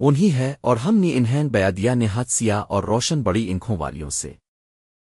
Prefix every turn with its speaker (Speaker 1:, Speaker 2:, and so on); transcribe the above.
Speaker 1: انہی ہے اور ہم نے انہیں بیادیا نہات سیا اور روشن بڑی انکھوں والیوں سے۔